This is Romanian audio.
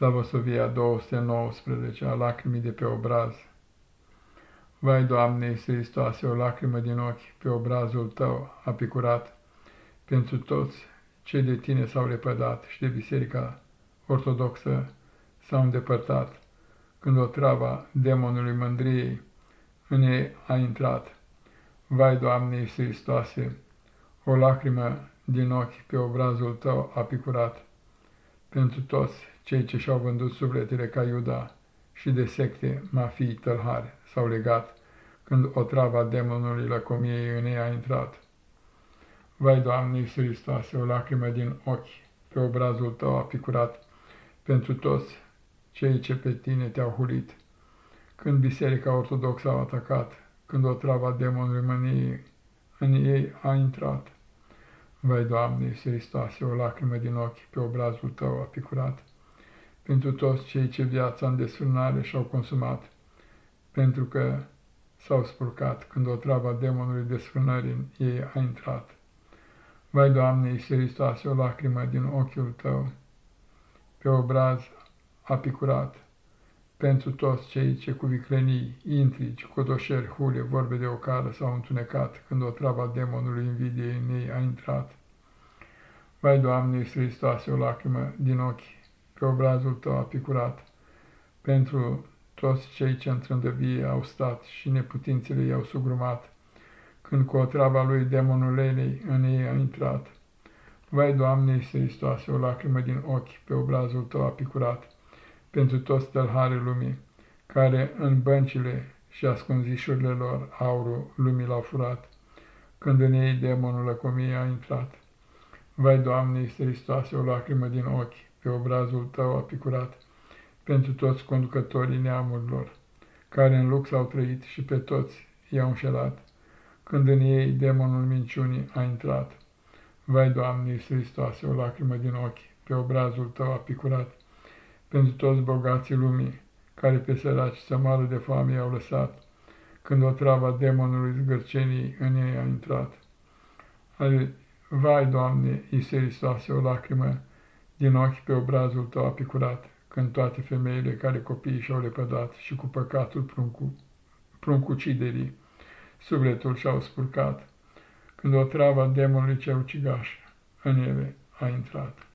Slavosovia 219 a lacrimii de pe obraz. Vai, Doamne Iisus Hristoase, o lacrimă din ochi pe obrazul Tău a picurat pentru toți cei de Tine s-au lepădat și de Biserica Ortodoxă s-au îndepărtat, când o trava demonului mândriei în ei a intrat. Vai, Doamne Iisus Hristoase, o lacrimă din ochi pe obrazul Tău a picurat pentru toți cei ce și-au vândut sufletele ca Iuda și de secte, mafii, tălhari s-au legat, când o trava demonului lăcomiei în ei a intrat. Vai, Doamne Iisus Hristoase, o lacrimă din ochi pe obrazul Tău a picurat pentru toți cei ce pe Tine te-au hulit, când Biserica Ortodoxă a atacat, când o trava demonului mâniei în ei a intrat. Vai, Doamne Iisus Hristoase, o lacrimă din ochi pe obrazul Tău a picurat pentru toți cei ce viața în desfrânare și-au consumat, pentru că s-au spurcat când o travă demonului desfrânării în ei a intrat. Vai, Doamne, Iisus Hristoase, o lacrimă din ochiul Tău, pe obraz a picurat, pentru toți cei ce cu viclenii, intrigi, codoșeri, hule, vorbe de ocară s-au întunecat, când o travă demonului invidiei în ei a intrat. Vai, Doamne, Iisus Hristoase, o lacrimă din ochi pe obrazul tău a picurat, pentru toți cei ce întrândăvie au stat și neputințele i-au sugrumat, când cu otrava lui demonul lelei în ei a intrat. Vai, Doamne Iisuse Hristoase, o lacrimă din ochi pe obrazul tău a picurat, pentru toți tălharii lumii, care în băncile și ascunzișurile lor aurul lumii l-au furat, când în ei demonul lăcomiei a intrat. Vai, Doamne Iisuse Hristoase, o lacrimă din ochi pe obrazul tău a picurat, pentru toți conducătorii neamurilor, care în lux au trăit și pe toți i-au înșelat, când în ei demonul minciunii a intrat. Vai, Doamne Iisus Hristoase, o lacrimă din ochi, pe obrazul tău a picurat, pentru toți bogații lumii, care pe săraci să moară de foame i-au lăsat, când o trava demonului zgârcenii în ei a intrat. Vai, Doamne, Iisus Hristoase, o lacrimă din ochi pe obrazul tău a picurat, când toate femeile care copiii și-au lepădat și cu păcatul pruncu, pruncuciderii, sufletul și-au spurcat, când o travă demonului cel ucigaș în ele a intrat.